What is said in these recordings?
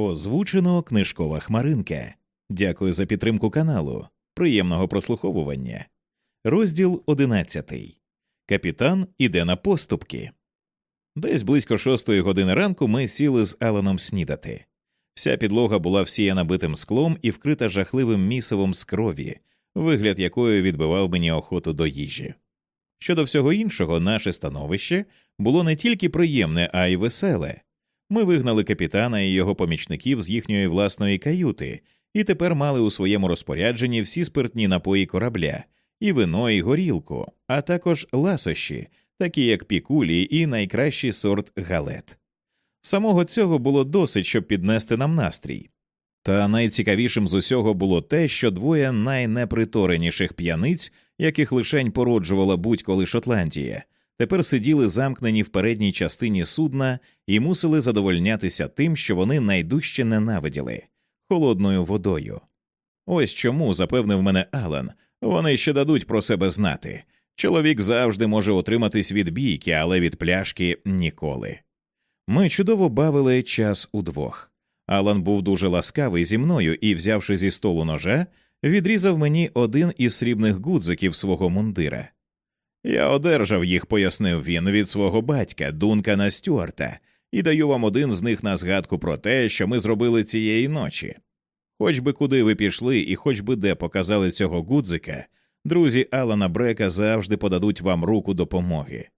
Озвучено книжкова хмаринка. Дякую за підтримку каналу. Приємного прослуховування. Розділ одинадцятий. Капітан іде на поступки. Десь близько шостої години ранку ми сіли з Аланом снідати. Вся підлога була всіяна битим склом і вкрита жахливим місивом з крові, вигляд якої відбивав мені охоту до їжі. Щодо всього іншого, наше становище було не тільки приємне, а й веселе. Ми вигнали капітана і його помічників з їхньої власної каюти, і тепер мали у своєму розпорядженні всі спиртні напої корабля, і вино, і горілку, а також ласощі, такі як пікулі і найкращий сорт галет. Самого цього було досить, щоб піднести нам настрій. Та найцікавішим з усього було те, що двоє найнепритореніших п'яниць, яких лишень породжувала будь-коли Шотландія, тепер сиділи замкнені в передній частині судна і мусили задовольнятися тим, що вони найдужче ненавиділи холодною водою. Ось чому, запевнив мене Алан, вони ще дадуть про себе знати. Чоловік завжди може отриматись від бійки, але від пляшки ніколи. Ми чудово бавили час удвох. Алан був дуже ласкавий зі мною і, взявши зі столу ножа, відрізав мені один із срібних гудзиків свого мундира. Я одержав їх, пояснив він, від свого батька, Дункана Стюарта, і даю вам один з них на згадку про те, що ми зробили цієї ночі. Хоч би куди ви пішли і хоч би де показали цього гудзика, друзі Алана Брека завжди подадуть вам руку допомоги.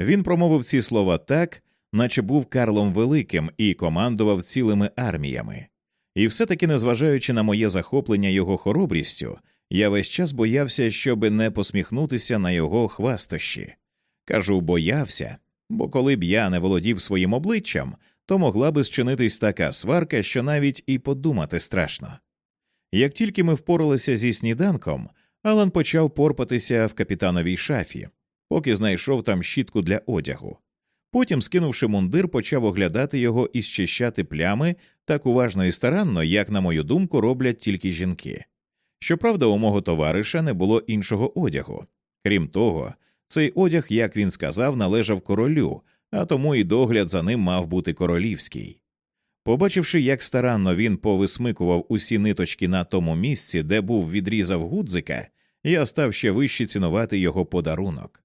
Він промовив ці слова так, наче був Карлом Великим і командував цілими арміями. І все таки, незважаючи на моє захоплення його хоробрістю, я весь час боявся, щоб не посміхнутися на його хвастощі. Кажу, боявся, бо коли б я не володів своїм обличчям, то могла би зчинитись така сварка, що навіть і подумати страшно. Як тільки ми впоралися зі сніданком, Алан почав порпатися в капітановій шафі, поки знайшов там щітку для одягу. Потім, скинувши мундир, почав оглядати його і щищати плями так уважно і старанно, як, на мою думку, роблять тільки жінки. Щоправда, у мого товариша не було іншого одягу. Крім того, цей одяг, як він сказав, належав королю, а тому і догляд за ним мав бути королівський. Побачивши, як старанно він повисмикував усі ниточки на тому місці, де був відрізав гудзика, я став ще вище цінувати його подарунок.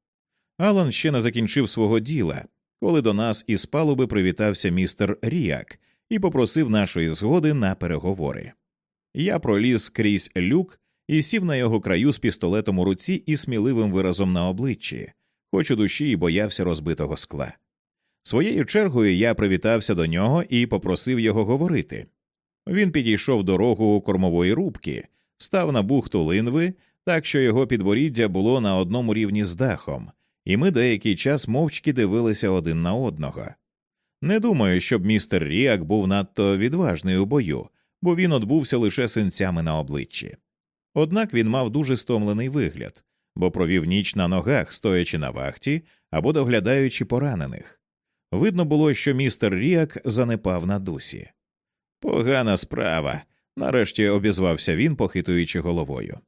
Алан ще не закінчив свого діла, коли до нас із палуби привітався містер Ріак і попросив нашої згоди на переговори. Я проліз крізь люк і сів на його краю з пістолетом у руці і сміливим виразом на обличчі, хоч у душі і боявся розбитого скла. Своєю чергою я привітався до нього і попросив його говорити. Він підійшов дорогу кормової рубки, став на бухту линви, так що його підборіддя було на одному рівні з дахом, і ми деякий час мовчки дивилися один на одного. Не думаю, щоб містер Ріак був надто відважний у бою, бо він отбувся лише синцями на обличчі. Однак він мав дуже стомлений вигляд, бо провів ніч на ногах, стоячи на вахті або доглядаючи поранених. Видно було, що містер Ріак занепав на дусі. Погана справа, нарешті обізвався він, похитуючи головою.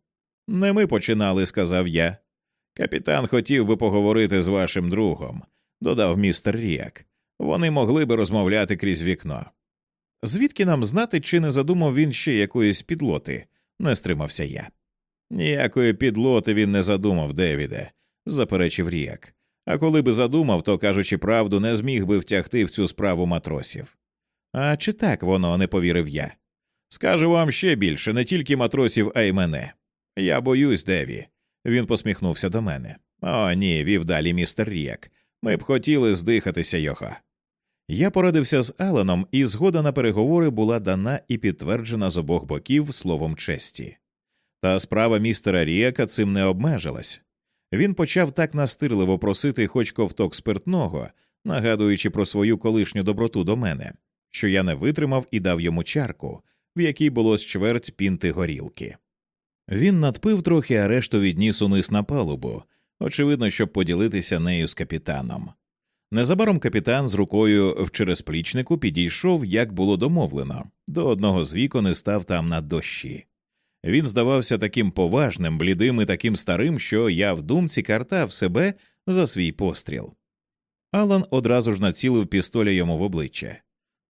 Не ми починали, сказав я. Капітан хотів би поговорити з вашим другом, додав містер Ріак. Вони могли би розмовляти крізь вікно. Звідки нам знати, чи не задумав він ще якоїсь підлоти? не стримався я. Ніякої підлоти він не задумав, Девіде, заперечив Ріак. А коли би задумав, то, кажучи правду, не зміг би втягти в цю справу матросів. А чи так воно не повірив я? Скажу вам ще більше, не тільки матросів, а й мене. Я боюсь, Деві. Він посміхнувся до мене. О, ні, вів далі містер Ріак. Ми б хотіли здихатися його. Я порадився з Аленом, і згода на переговори була дана і підтверджена з обох боків словом честі. Та справа містера Ріака цим не обмежилась. Він почав так настирливо просити хоч ковток спиртного, нагадуючи про свою колишню доброту до мене, що я не витримав і дав йому чарку, в якій було з чверть пінти горілки. Він надпив трохи, а решту відніс униз на палубу, очевидно, щоб поділитися нею з капітаном. Незабаром капітан з рукою в черезплічнику підійшов, як було домовлено, до одного з вікон і став там на дощі. Він здавався таким поважним, блідим і таким старим, що я в думці картав себе за свій постріл. Алан одразу ж націлив пістоля йому в обличчя.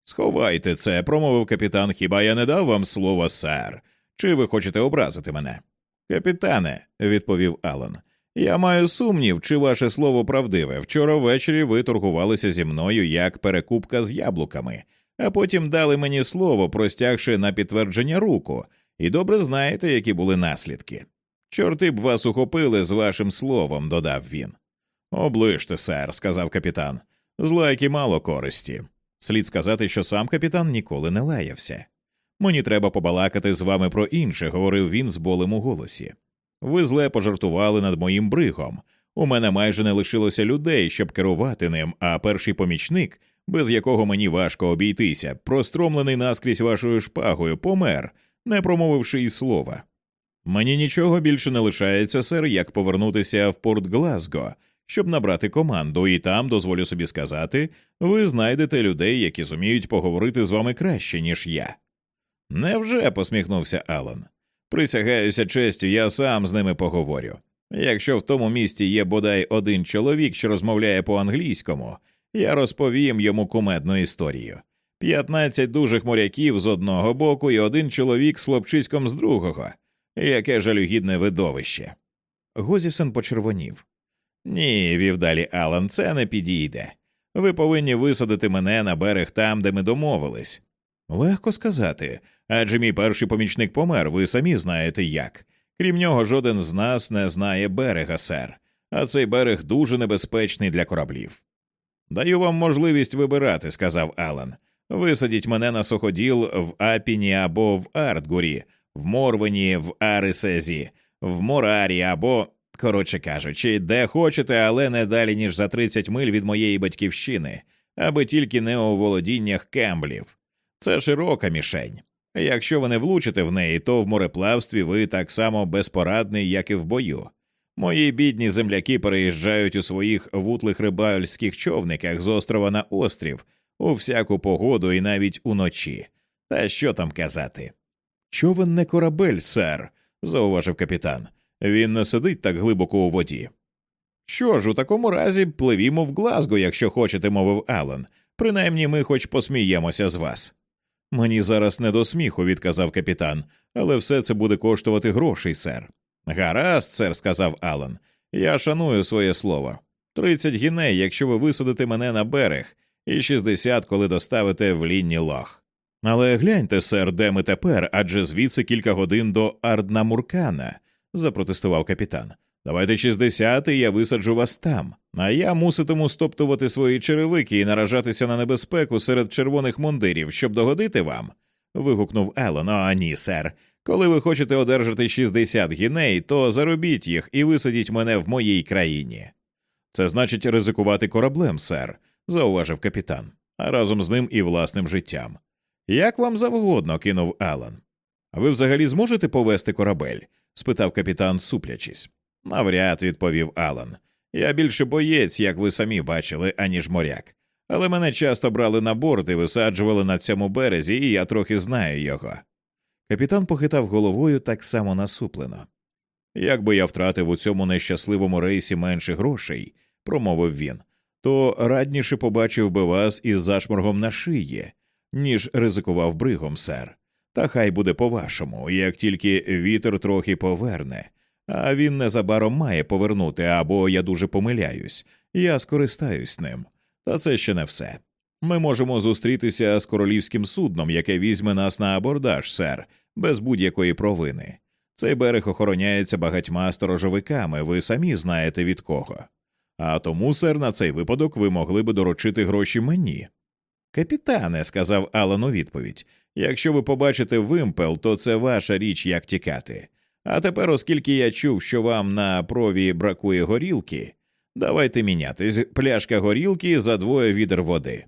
Сховайте це, промовив капітан. Хіба я не дав вам слова, сер? Чи ви хочете образити мене? Капітане, відповів Алан, я маю сумнів, чи ваше слово правдиве. Вчора ввечері ви торгувалися зі мною як перекупка з яблуками, а потім дали мені слово, простягши на підтвердження руку, і добре знаєте, які були наслідки. Чорти б вас ухопили з вашим словом, додав він. Оближте, сер, сказав капітан. З лайки мало користі. Слід сказати, що сам капітан ніколи не лаявся. Мені треба побалакати з вами про інше, говорив він з болем у голосі. Ви зле пожартували над моїм бригом. У мене майже не лишилося людей, щоб керувати ним, а перший помічник, без якого мені важко обійтися, простромлений наскрізь вашою шпагою, помер, не промовивши й слова. Мені нічого більше не лишається, сер, як повернутися в порт Глазго, щоб набрати команду, і там, дозволю собі сказати, ви знайдете людей, які зуміють поговорити з вами краще, ніж я. Невже? посміхнувся Алан. Присягаюся честю, я сам з ними поговорю. Якщо в тому місті є бодай один чоловік, що розмовляє по англійському, я розповім йому кумедну історію. П'ятнадцять дужих моряків з одного боку і один чоловік з хлопчиськом з другого. Яке жалюгідне видовище. Гозісен почервонів. Ні, вів далі Алан, це не підійде. Ви повинні висадити мене на берег там, де ми домовились. Легко сказати, адже мій перший помічник помер, ви самі знаєте як. Крім нього, жоден з нас не знає берега, сер, а цей берег дуже небезпечний для кораблів. Даю вам можливість вибирати, сказав Алан. Висадіть мене на суходіл в Апіні або в Артгурі, в Морвені, в Арисезі, в Морарі або, коротше кажучи, де хочете, але не далі, ніж за 30 миль від моєї батьківщини, аби тільки не у володіннях кемблів. Це широка мішень. Якщо ви не влучите в неї, то в мореплавстві ви так само безпорадний, як і в бою. Мої бідні земляки переїжджають у своїх вутлих рибальських човниках з острова на острів у всяку погоду і навіть уночі. Та що там казати? Човен не корабель, сер, зауважив капітан. Він не сидить так глибоко у воді. Що ж, у такому разі пливімо в Глазго, якщо хочете, мовив Алан. Принаймні ми хоч посміємося з вас. Мені зараз не до сміху, відказав капітан, але все це буде коштувати грошей, сер. Гаразд, сер, сказав Алан. Я шаную своє слово. Тридцять гіней, якщо ви висадите мене на берег, і шістдесят, коли доставите в лінні лох. Але гляньте, сер, де ми тепер, адже звідси кілька годин до Арднамуркана, запротестував капітан. Давайте шістдесят, і я висаджу вас там, а я муситиму стоптувати свої черевики і наражатися на небезпеку серед червоних мундирів, щоб догодити вам. вигукнув Елон. «О, ні, сер. Коли ви хочете одержати 60 гіней, то заробіть їх і висадіть мене в моїй країні. Це значить ризикувати кораблем, сер, зауважив капітан, а разом з ним і власним життям. Як вам завгодно, кинув Алан. Ви взагалі зможете повести корабель? спитав капітан, суплячись. Навряд, відповів Алан. Я більше боєць, як ви самі бачили, аніж моряк. Але мене часто брали на борт і висаджували на цьому березі, і я трохи знаю його. Капітан похитав головою так само насуплено. Якби я втратив у цьому нещасливому рейсі менше грошей, промовив він, то радніше побачив би вас із зашморгом на шиї, ніж ризикував бригом, сер. Та хай буде по вашому, як тільки вітер трохи поверне, а він незабаром має повернути, або я дуже помиляюсь, я скористаюсь ним. Та це ще не все. Ми можемо зустрітися з королівським судном, яке візьме нас на абордаж, сер, без будь-якої провини. Цей берег охороняється багатьма сторожовиками, ви самі знаєте від кого. А тому, сер, на цей випадок ви могли би доручити гроші мені. Капітане, сказав Алан у відповідь, якщо ви побачите вимпел, то це ваша річ, як тікати. А тепер, оскільки я чув, що вам на прові бракує горілки, давайте мінятись пляшка горілки за двоє відер води.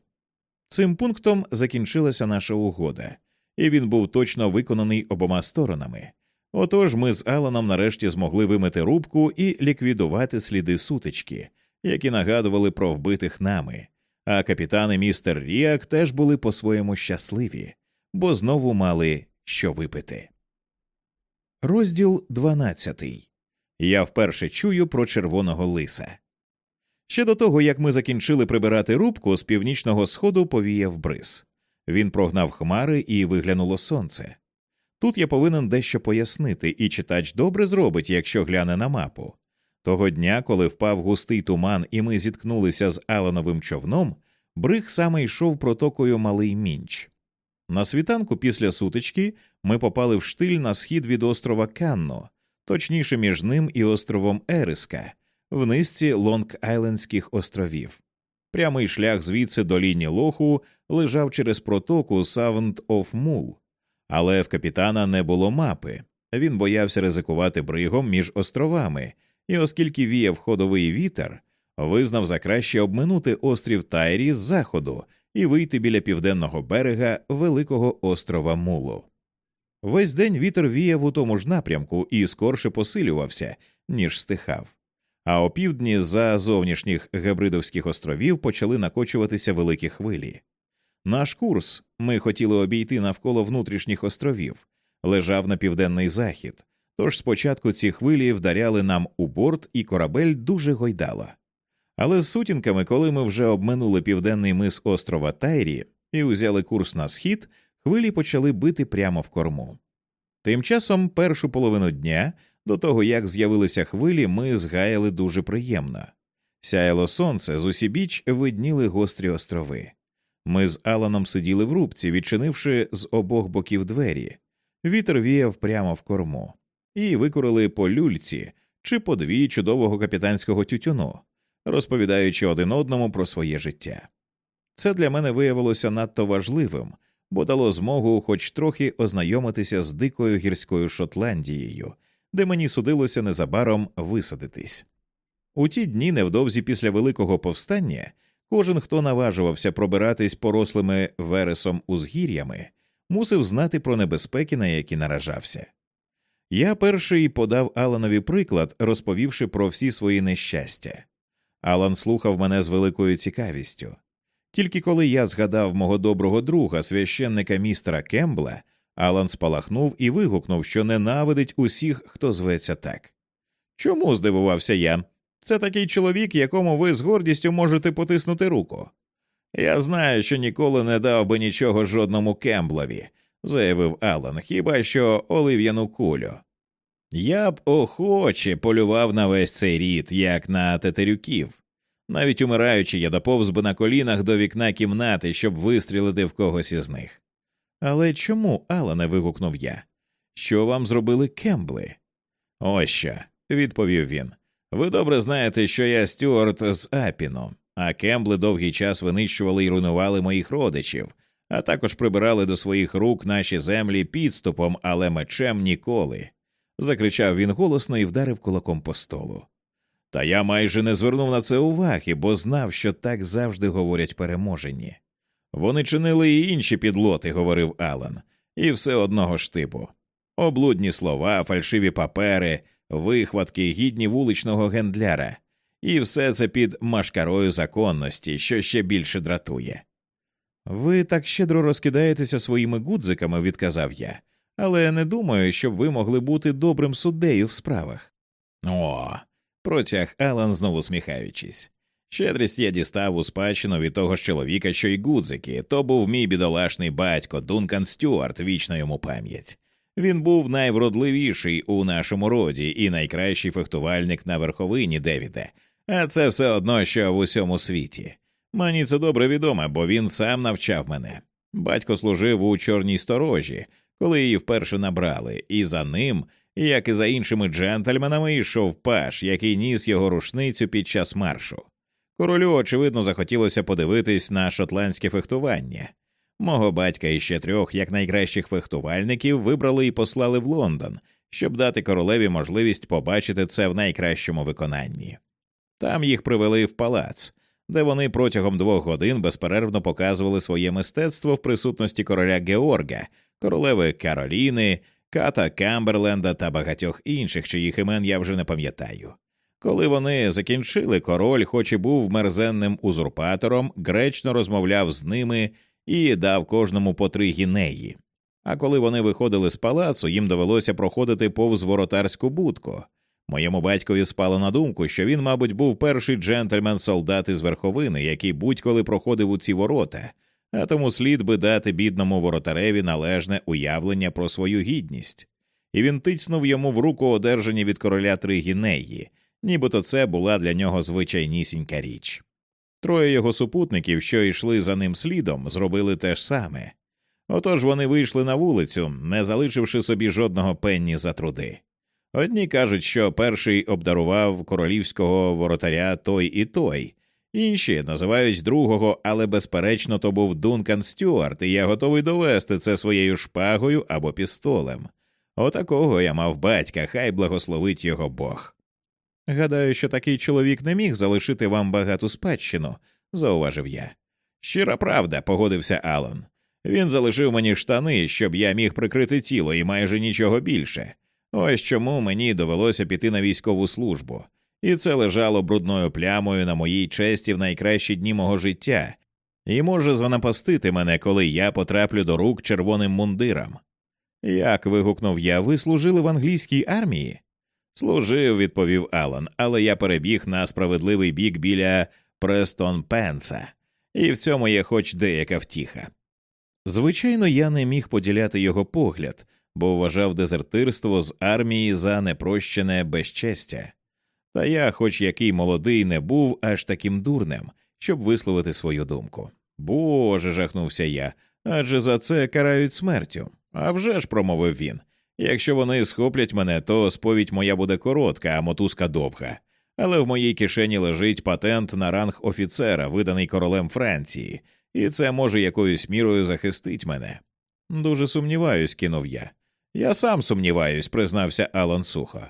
Цим пунктом закінчилася наша угода, і він був точно виконаний обома сторонами. Отож ми з Аланом нарешті змогли вимити рубку і ліквідувати сліди сутички, які нагадували про вбитих нами. А капітан і містер Ріак теж були по-своєму щасливі, бо знову мали що випити. Розділ 12. Я вперше чую про червоного лиса. Ще до того, як ми закінчили прибирати рубку, з північного сходу повіяв бриз. Він прогнав хмари і виглянуло сонце. Тут я повинен дещо пояснити, і читач добре зробить, якщо гляне на мапу. Того дня, коли впав густий туман, і ми зіткнулися з Алановим човном, бриг саме йшов протокою Малий Мінч. На світанку після сутички ми попали в штиль на схід від острова Канно, точніше між ним і островом Ериска, в низці Лонг-Айлендських островів. Прямий шлях звідси до лінії лоху лежав через протоку Савнт оф Мул, але в капітана не було мапи. Він боявся ризикувати бригом між островами, і, оскільки віяв ходовий вітер, визнав за краще обминути острів Тайрі з заходу і вийти біля південного берега великого острова Мулу. Весь день вітер віяв у тому ж напрямку і скорше посилювався, ніж стихав. А опівдні за зовнішніх Гебридовських островів почали накочуватися великі хвилі. Наш курс ми хотіли обійти навколо внутрішніх островів, лежав на південний захід, тож спочатку ці хвилі вдаряли нам у борт, і корабель дуже гойдала. Але з сутінками, коли ми вже обминули південний мис острова Тайрі і узяли курс на схід, хвилі почали бити прямо в корму. Тим часом першу половину дня, до того як з'явилися хвилі, ми згаяли дуже приємно. Сяяло сонце, з усібіч видніли гострі острови. Ми з Аланом сиділи в рубці, відчинивши з обох боків двері. Вітер віяв прямо в корму, і викурили по люльці чи по дві чудового капітанського тютюну, розповідаючи один одному про своє життя. Це для мене виявилося надто важливим, бо дало змогу хоч трохи ознайомитися з дикою гірською Шотландією, де мені судилося незабаром висадитись. У ті дні, невдовзі після Великого повстання, кожен, хто наважувався пробиратись порослими вересом узгір'ями, мусив знати про небезпеки, на які наражався. Я перший подав Аланові приклад, розповівши про всі свої нещастя. Алан слухав мене з великою цікавістю. Тільки коли я згадав мого доброго друга, священника містера Кембла, Алан спалахнув і вигукнув, що ненавидить усіх, хто зветься так. Чому здивувався я? Це такий чоловік, якому ви з гордістю можете потиснути руку. Я знаю, що ніколи не дав би нічого жодному Кемблові, заявив Алан, хіба що олив'яну кулю. Я б охоче полював на весь цей рід, як на тетерюків. Навіть умираючи, я доповз би на колінах до вікна кімнати, щоб вистрілити в когось із них. Але чому, Алане, вигукнув я. Що вам зробили Кембли? Ось що, відповів він. Ви добре знаєте, що я Стюарт з Апіну, а Кембли довгий час винищували і руйнували моїх родичів, а також прибирали до своїх рук наші землі підступом, але мечем ніколи. Закричав він голосно і вдарив кулаком по столу. Та я майже не звернув на це уваги, бо знав, що так завжди говорять переможені. Вони чинили і інші підлоти, говорив Алан, і все одного ж типу. Облудні слова, фальшиві папери, вихватки, гідні вуличного гендляра, і все це під машкарою законності, що ще більше дратує. Ви так щедро розкидаєтеся своїми гудзиками, відказав я, але не думаю, щоб ви могли бути добрим суддею в справах. О, протяг Алан, знову сміхаючись. Щедрість я дістав у спадщину від того ж чоловіка, що й гудзики, то був мій бідолашний батько Дункан Стюарт, вічна йому пам'ять. Він був найвродливіший у нашому роді і найкращий фехтувальник на верховині Девіде, а це все одно, що в усьому світі. Мені це добре відомо, бо він сам навчав мене. Батько служив у чорній сторожі, коли її вперше набрали, і за ним, як і за іншими джентльменами, йшов паш, який ніс його рушницю під час маршу. Королю, очевидно, захотілося подивитись на шотландське фехтування. Мого батька і ще трьох як найкращих фехтувальників вибрали і послали в Лондон, щоб дати королеві можливість побачити це в найкращому виконанні. Там їх привели в палац, де вони протягом двох годин безперервно показували своє мистецтво в присутності короля Георга, королеви Кароліни, Ката Камберленда та багатьох інших, чиїх імен я вже не пам'ятаю. Коли вони закінчили, король, хоч і був мерзенним узурпатором, гречно розмовляв з ними і дав кожному по три гінеї. А коли вони виходили з палацу, їм довелося проходити повз воротарську будку. Моєму батькові спало на думку, що він, мабуть, був перший джентльмен солдат із верховини, який будь-коли проходив у ці ворота, а тому слід би дати бідному воротареві належне уявлення про свою гідність. І він тицнув йому в руку одержані від короля три гінеї, нібито це була для нього звичайнісінька річ. Троє його супутників, що йшли за ним слідом, зробили те ж саме. Отож вони вийшли на вулицю, не залишивши собі жодного пенні за труди. Одні кажуть, що перший обдарував королівського воротаря той і той, інші називають другого, але безперечно то був Дункан Стюарт, і я готовий довести це своєю шпагою або пістолем. Отакого я мав батька, хай благословить його Бог. Гадаю, що такий чоловік не міг залишити вам багату спадщину, зауважив я. Щира правда, погодився Алан. Він залишив мені штани, щоб я міг прикрити тіло і майже нічого більше. Ось чому мені довелося піти на військову службу, і це лежало брудною плямою на моїй честі в найкращі дні мого життя, і може занапастити мене, коли я потраплю до рук червоним мундирам. Як вигукнув я, ви служили в англійській армії? Служив, відповів Алан, але я перебіг на справедливий бік біля Престон Пенса, і в цьому є хоч деяка втіха. Звичайно, я не міг поділяти його погляд, бо вважав дезертирство з армії за непрощене безчестя. Та я, хоч який молодий, не був аж таким дурним, щоб висловити свою думку. Боже, жахнувся я, адже за це карають смертю. «А вже ж», – промовив він. Якщо вони схоплять мене, то сповідь моя буде коротка, а мотузка довга. Але в моїй кишені лежить патент на ранг офіцера, виданий королем Франції, і це може якоюсь мірою захистить мене. Дуже сумніваюсь, кинув я. Я сам сумніваюсь, признався Алан сухо.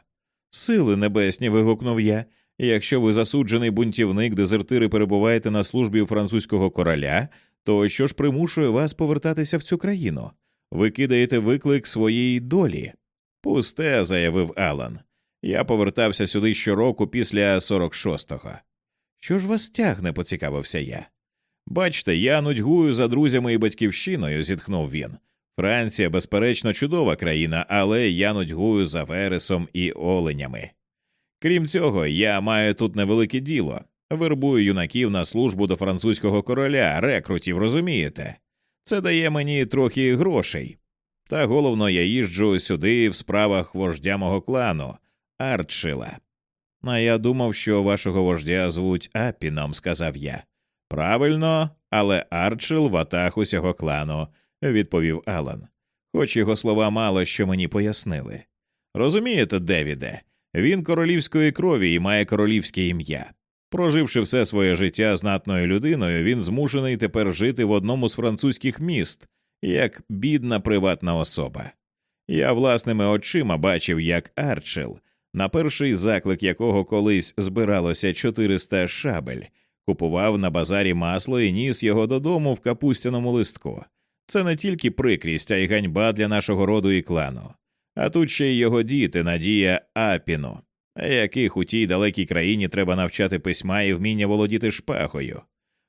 Сили небесні. вигукнув я. Якщо ви засуджений бунтівник, дезертири перебуваєте на службі у французького короля, то що ж примушує вас повертатися в цю країну? Ви кидаєте виклик своїй долі. Пусте, заявив Алан. Я повертався сюди щороку після 46-го. Що ж вас тягне, поцікавився я. Бачте, я нудьгую за друзями і батьківщиною, зітхнув він. Франція, безперечно, чудова країна, але я нудьгую за вересом і оленями. Крім цього, я маю тут невелике діло. Вербую юнаків на службу до французького короля, рекрутів, розумієте? Це дає мені трохи грошей. Та головно, я їжджу сюди в справах вождя мого клану, Артшила. А я думав, що вашого вождя звуть Апіном, сказав я. Правильно, але Арчил ватах усього клану, відповів Алан, хоч його слова мало що мені пояснили. Розумієте, Девіде, він королівської крові і має королівське ім'я. Проживши все своє життя знатною людиною, він змушений тепер жити в одному з французьких міст як бідна приватна особа. Я власними очима бачив, як Арчил, на перший заклик якого колись збиралося 400 шабель, купував на базарі масло і ніс його додому в капустяному листку. Це не тільки прикрість, а й ганьба для нашого роду і клану. А тут ще й його діти, Надія Апіну, яких у тій далекій країні треба навчати письма і вміння володіти шпахою.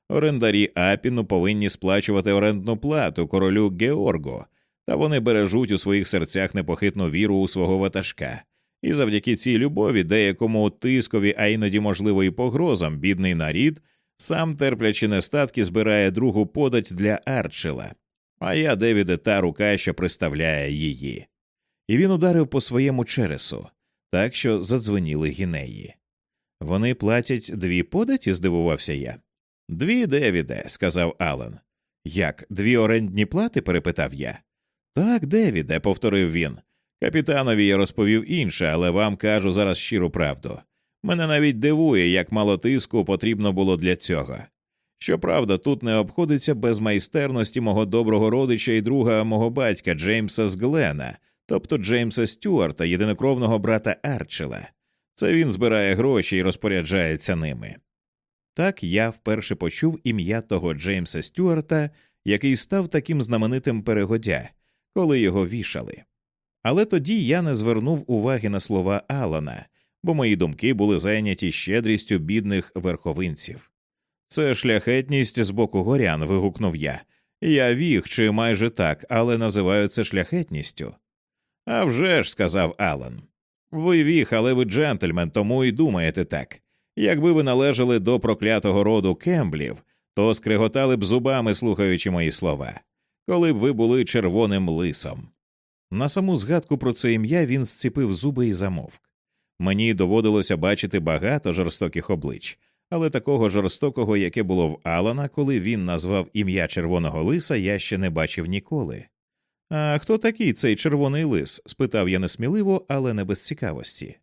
Орендарі Апіну повинні сплачувати орендну плату королю Георго, та вони бережуть у своїх серцях непохитну віру у свого ватажка. І завдяки цій любові, деякому тискові, а іноді, можливо, і погрозам, бідний нарід, сам терплячи нестатки, збирає другу подать для Арчела, а я Девіде та рука, що приставляє її. І він ударив по своєму чересу, так що задзвоніли гінеї. Вони платять дві податі? здивувався я. Дві, Девіде, сказав Алан. Як, дві орендні плати? перепитав я. Так, Девіде, повторив він. Капітанові я розповів інше, але вам кажу зараз щиру правду. Мене навіть дивує, як мало тиску потрібно було для цього. Щоправда, тут не обходиться без майстерності мого доброго родича і друга мого батька Джеймса Зглена, тобто Джеймса Стюарта, єдинокровного брата Арчела. Це він збирає гроші і розпоряджається ними. Так я вперше почув ім'я того Джеймса Стюарта, який став таким знаменитим перегодя, коли його вішали. Але тоді я не звернув уваги на слова Алана, бо мої думки були зайняті щедрістю бідних верховинців. Це шляхетність з боку горян. вигукнув я. Я віг чи майже так, але називаю це шляхетністю. «А вже ж», – сказав Алан. Ви віг, але ви джентльмен, тому і думаєте так. Якби ви належали до проклятого роду кемблів, то скриготали б зубами, слухаючи мої слова, коли б ви були червоним лисом. На саму згадку про це ім'я він зціпив зуби і замовк. Мені доводилося бачити багато жорстоких облич, але такого жорстокого, яке було в Алана, коли він назвав ім'я червоного лиса, я ще не бачив ніколи. А хто такий цей червоний лис? спитав я несміливо, але не без цікавості.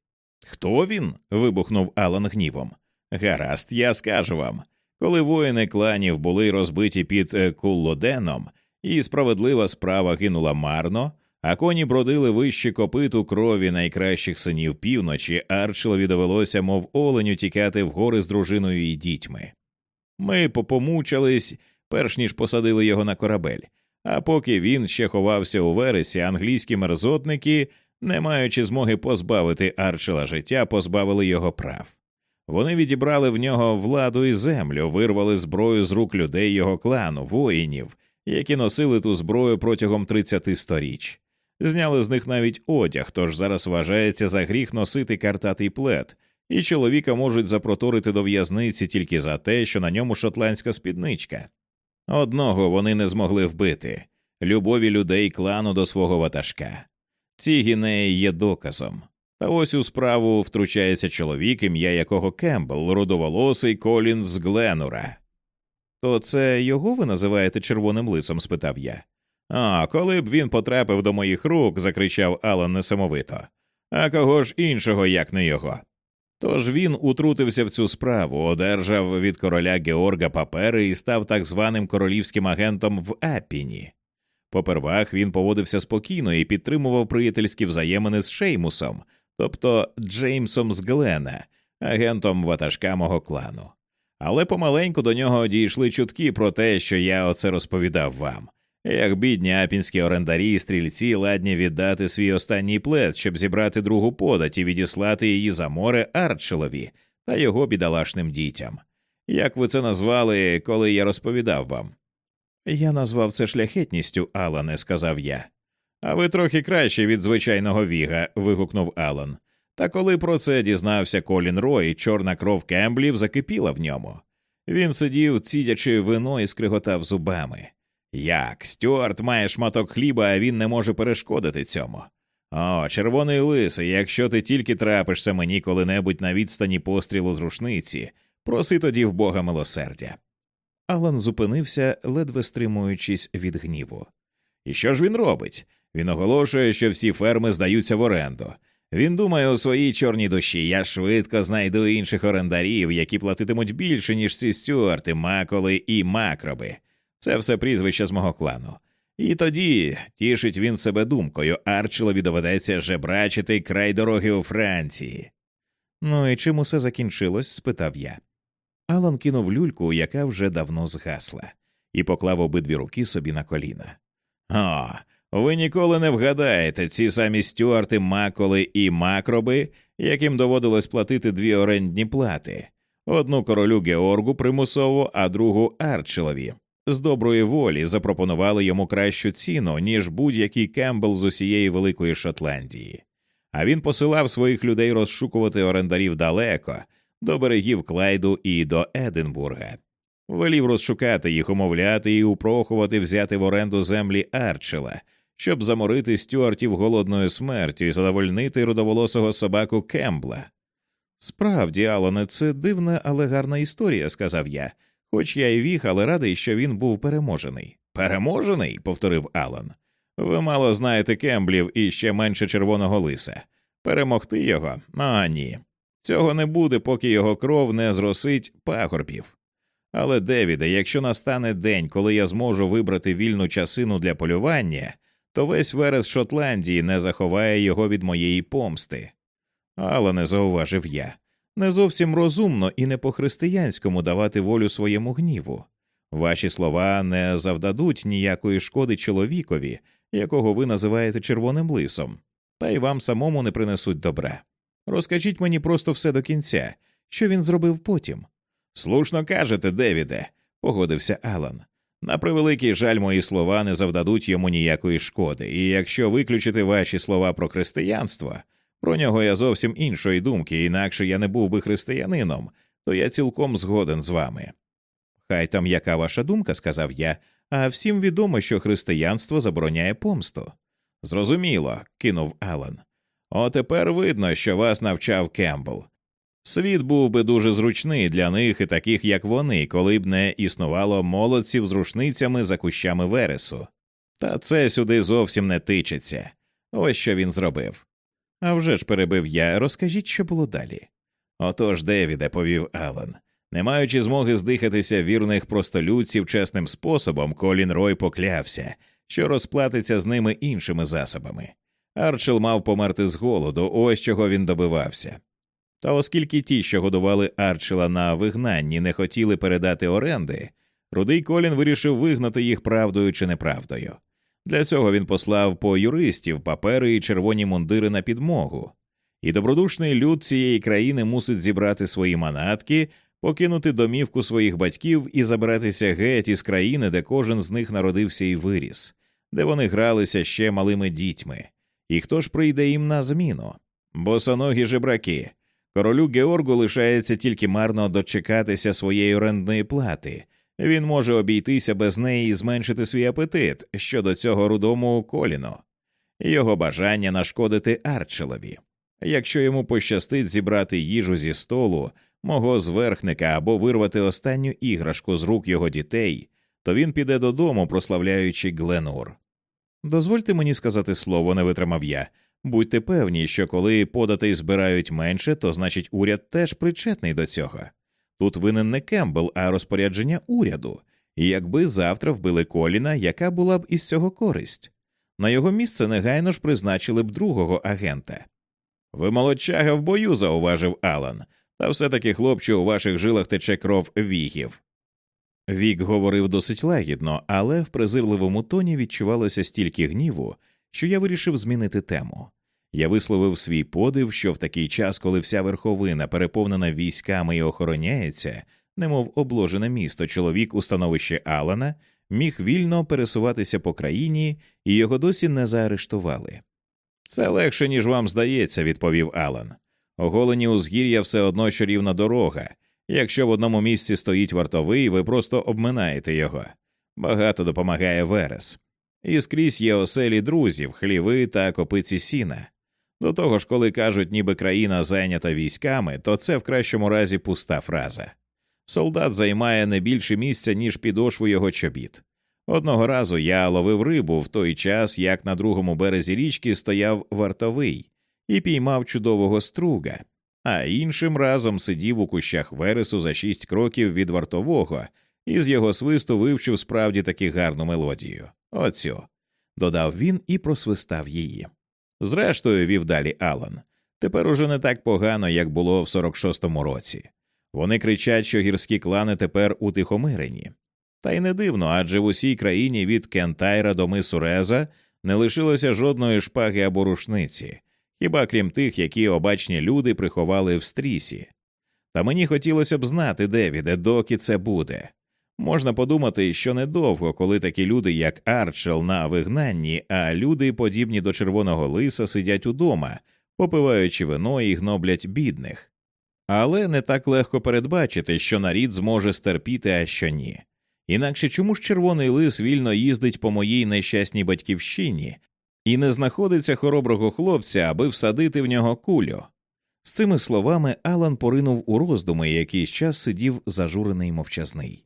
Хто він? вибухнув Алан гнівом. Гаразд, я скажу вам. Коли воїни кланів були розбиті під е, Куллоденом, і справедлива справа гинула марно, а коні бродили вище копиту крові найкращих синів півночі, Арчелові довелося, мов оленю, тікати в гори з дружиною і дітьми. Ми попомучались, перш ніж посадили його на корабель. А поки він ще ховався у вересі, англійські мерзотники, не маючи змоги позбавити Арчела життя, позбавили його прав. Вони відібрали в нього владу і землю, вирвали зброю з рук людей його клану, воїнів, які носили ту зброю протягом 30 сторіч. Зняли з них навіть одяг, тож зараз вважається за гріх носити картатий плед, і чоловіка можуть запроторити до в'язниці тільки за те, що на ньому шотландська спідничка. Одного вони не змогли вбити любові людей клану до свого ватажка. Ці гінеї є доказом. Та ось у справу втручається чоловік, ім'я якого Кембл, рудоволосий Колін з Гленура. То це його ви називаєте червоним лицом? спитав я. А коли б він потрапив до моїх рук, закричав Алан несамовито. А кого ж іншого, як не його? Тож він утрутився в цю справу, одержав від короля Георга папери і став так званим королівським агентом в Апіні. Попервах він поводився спокійно і підтримував приятельські взаємини з Шеймусом, тобто Джеймсом з Глена, агентом ватажка мого клану. Але помаленьку до нього дійшли чутки про те, що я оце розповідав вам. Як бідні апінські орендарі і стрільці ладні віддати свій останній плед, щоб зібрати другу подать і відіслати її за море Арчелові та його бідолашним дітям. Як ви це назвали, коли я розповідав вам? Я назвав це шляхетністю, Алане, сказав я. А ви трохи краще від звичайного віга. вигукнув Алан. Та коли про це дізнався Колін Рой, чорна кров Кемблів закипіла в ньому. Він сидів, цідячи вино і скриготав зубами. Як Стюарт має шматок хліба, а він не може перешкодити цьому. О, червоний лисий, якщо ти тільки трапишся мені коли-небудь на відстані пострілу з рушниці, проси тоді в Бога милосердя. Алан зупинився, ледве стримуючись від гніву. І що ж він робить? Він оголошує, що всі ферми здаються в оренду. Він думає у своїй чорній душі, я швидко знайду інших орендарів, які платитимуть більше, ніж ці стюарти, маколи і макроби. Це все прізвище з мого клану. І тоді тішить він себе думкою, Арчелові доведеться жебрачити край дороги у Франції. Ну і чим усе закінчилось? спитав я. Алан кинув люльку, яка вже давно згасла, і поклав обидві руки собі на коліна. О, ви ніколи не вгадаєте ці самі стюарти, маколи і макроби, яким доводилось платити дві орендні плати одну королю Георгу примусово, а другу Арчелові з доброї волі запропонували йому кращу ціну, ніж будь-який Кембл з усієї великої Шотландії. А він посилав своїх людей розшукувати орендарів далеко, до берегів Клайду і до Единбурга. Велів розшукати їх, умовляти і упрохувати взяти в оренду землі Арчела, щоб заморити стюартів голодною смертю і задовольнити рудоволосого собаку Кембла. Справді, Алане, це дивна, але гарна історія, сказав я, Хоч я й віг, але радий, що він був переможений. Переможений? повторив Алан. Ви мало знаєте кемблів і ще менше червоного лиса. Перемогти його? А ні. Цього не буде, поки його кров не зросить пагорбів. Але, Девіде, якщо настане день, коли я зможу вибрати вільну часину для полювання, то весь верес Шотландії не заховає його від моєї помсти. Але не зауважив я. Не зовсім розумно і не по християнському давати волю своєму гніву. Ваші слова не завдадуть ніякої шкоди чоловікові, якого ви називаєте червоним лисом, та й вам самому не принесуть добра. Розкажіть мені просто все до кінця, що він зробив потім. Слушно кажете, Девіде, погодився Алан. На превеликий жаль, мої слова не завдадуть йому ніякої шкоди, і якщо виключити ваші слова про християнство, про нього я зовсім іншої думки, інакше я не був би християнином, то я цілком згоден з вами. Хай там яка ваша думка, сказав я, а всім відомо, що християнство забороняє помсту. Зрозуміло, кинув Алан. Отепер видно, що вас навчав Кембл. Світ був би дуже зручний для них і таких, як вони, коли б не існувало молодців з рушницями за кущами вересу. Та це сюди зовсім не тичеться. Ось що він зробив. «А вже ж перебив я, розкажіть, що було далі. Отож, Девіде, повів Алан. Не маючи змоги здихатися вірних простолюдців чесним способом, Колін Рой поклявся, що розплатиться з ними іншими засобами. Арчел мав померти з голоду, ось чого він добивався. Та оскільки ті, що годували Арчела на вигнанні, не хотіли передати оренди, рудий Колін вирішив вигнати їх правдою чи неправдою. Для цього він послав по юристів папери і червоні мундири на підмогу. І добродушний люд цієї країни мусить зібрати свої манатки, покинути домівку своїх батьків і забиратися геть із країни, де кожен з них народився і виріс, де вони гралися ще малими дітьми. І хто ж прийде їм на зміну? Босоногі жебраки. Королю Георгу лишається тільки марно дочекатися своєї орендної плати. Він може обійтися без неї і зменшити свій апетит щодо цього рудому коліну, його бажання нашкодити Арчелові. Якщо йому пощастить зібрати їжу зі столу, мого зверхника або вирвати останню іграшку з рук його дітей, то він піде додому, прославляючи Гленур. Дозвольте мені сказати слово, не витримав я. Будьте певні, що коли податей збирають менше, то значить уряд теж причетний до цього. Тут винен не Кембл, а розпорядження уряду, і якби завтра вбили коліна, яка була б із цього користь? На його місце негайно ж призначили б другого агента. Ви молодчага в бою, зауважив Алан, та все таки, хлопче, у ваших жилах тече кров вігів. Вік говорив досить лагідно, але в презирливому тоні відчувалося стільки гніву, що я вирішив змінити тему. Я висловив свій подив, що в такий час, коли вся верховина переповнена військами і охороняється, немов обложене місто, чоловік у становищі Алана міг вільно пересуватися по країні, і його досі не заарештували. Це легше, ніж вам здається, відповів Алан. Оголені узгір'я все одно що рівна дорога. Якщо в одному місці стоїть вартовий, ви просто обминаєте його. Багато допомагає Верес. І скрізь є оселі друзів, хліви та копиці сіна. До того ж, коли кажуть, ніби країна зайнята військами, то це в кращому разі пуста фраза. Солдат займає не більше місця, ніж підошву його чобіт. Одного разу я ловив рибу в той час, як на другому березі річки стояв вартовий і піймав чудового струга, а іншим разом сидів у кущах вересу за шість кроків від вартового і з його свисту вивчив справді таки гарну мелодію. Оцю. додав він і просвистав її. Зрештою, вів далі Алан. Тепер уже не так погано, як було в 46-му році. Вони кричать, що гірські клани тепер утихомирені. Та й не дивно, адже в усій країні від Кентайра до мису Реза не лишилося жодної шпаги або рушниці, хіба крім тих, які обачні люди приховали в стрісі. Та мені хотілося б знати, Девіде, доки це буде. Можна подумати, що недовго, коли такі люди, як Арчел, на вигнанні, а люди, подібні до червоного лиса, сидять удома, попиваючи вино і гноблять бідних. Але не так легко передбачити, що нарід зможе стерпіти, а що ні. Інакше чому ж червоний лис вільно їздить по моїй нещасній батьківщині і не знаходиться хороброго хлопця, аби всадити в нього кулю? З цими словами Алан поринув у роздуми якийсь час сидів зажурений мовчазний.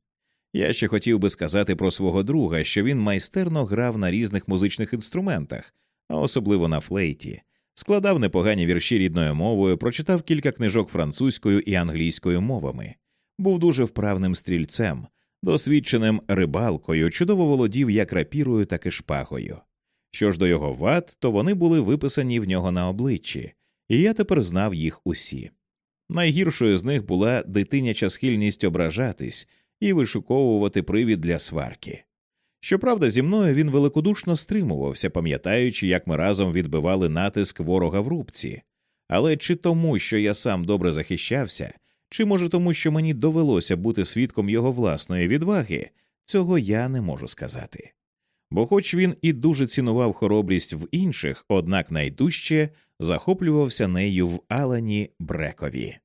Я ще хотів би сказати про свого друга, що він майстерно грав на різних музичних інструментах, а особливо на флейті, складав непогані вірші рідною мовою, прочитав кілька книжок французькою і англійською мовами, був дуже вправним стрільцем, досвідченим рибалкою, чудово володів як рапірою, так і шпагою. Що ж до його вад, то вони були виписані в нього на обличчі, і я тепер знав їх усі. Найгіршою з них була дитиняча схильність ображатись і вишуковувати привід для сварки. Щоправда, зі мною він великодушно стримувався, пам'ятаючи, як ми разом відбивали натиск ворога в рубці, але чи тому, що я сам добре захищався, чи може тому, що мені довелося бути свідком його власної відваги, цього я не можу сказати. Бо, хоч він і дуже цінував хоробрість в інших, однак найдужче захоплювався нею в Алані Брекові.